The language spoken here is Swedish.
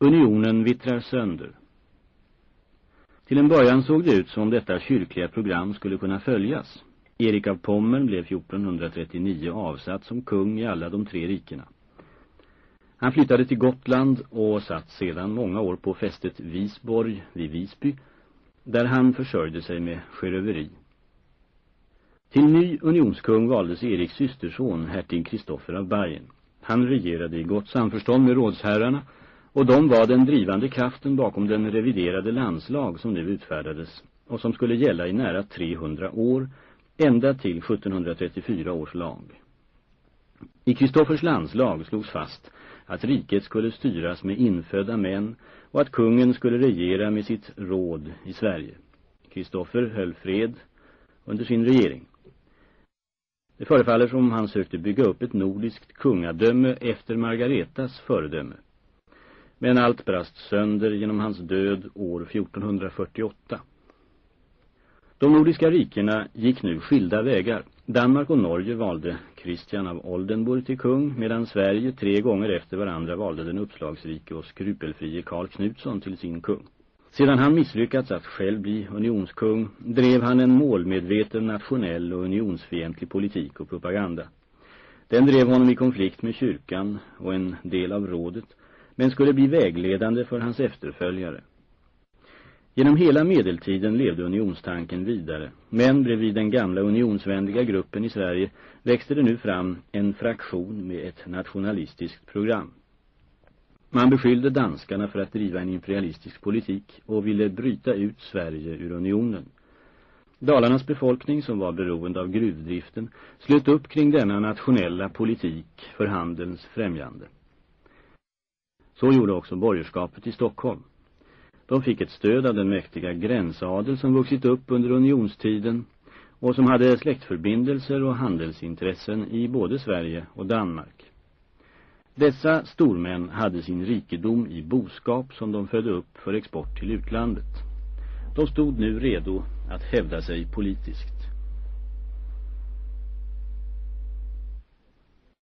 Unionen vittrar sönder. Till en början såg det ut som detta kyrkliga program skulle kunna följas. Erik av Pommern blev 1439 avsatt som kung i alla de tre rikena. Han flyttade till Gotland och satt sedan många år på fästet Visborg vid Visby, där han försörjde sig med sjöröveri. Till ny unionskung valdes Eriks systerson, hertig Kristoffer av Bayern. Han regerade i gott samförstånd med rådsherrarna och de var den drivande kraften bakom den reviderade landslag som nu utfärdades och som skulle gälla i nära 300 år, ända till 1734 års lag. I Kristoffers landslag slogs fast att riket skulle styras med infödda män och att kungen skulle regera med sitt råd i Sverige. Kristoffer höll fred under sin regering. Det förefaller som han sökte bygga upp ett nordiskt kungadöme efter Margaretas föredöme. Men allt brast sönder genom hans död år 1448. De nordiska rikena gick nu skilda vägar. Danmark och Norge valde Kristian av Oldenburg till kung medan Sverige tre gånger efter varandra valde den uppslagsrike och skrupelfrie Karl Knutsson till sin kung. Sedan han misslyckats att själv bli unionskung drev han en målmedveten nationell och unionsfientlig politik och propaganda. Den drev honom i konflikt med kyrkan och en del av rådet men skulle bli vägledande för hans efterföljare. Genom hela medeltiden levde unionstanken vidare, men bredvid den gamla unionsvänliga gruppen i Sverige växte det nu fram en fraktion med ett nationalistiskt program. Man beskyllde danskarna för att driva en imperialistisk politik och ville bryta ut Sverige ur unionen. Dalarnas befolkning, som var beroende av gruvdriften, slöt upp kring denna nationella politik för handelns främjande. Så gjorde också borgerskapet i Stockholm. De fick ett stöd av den mäktiga gränsadel som vuxit upp under unionstiden och som hade släktförbindelser och handelsintressen i både Sverige och Danmark. Dessa stormän hade sin rikedom i boskap som de födde upp för export till utlandet. De stod nu redo att hävda sig politiskt.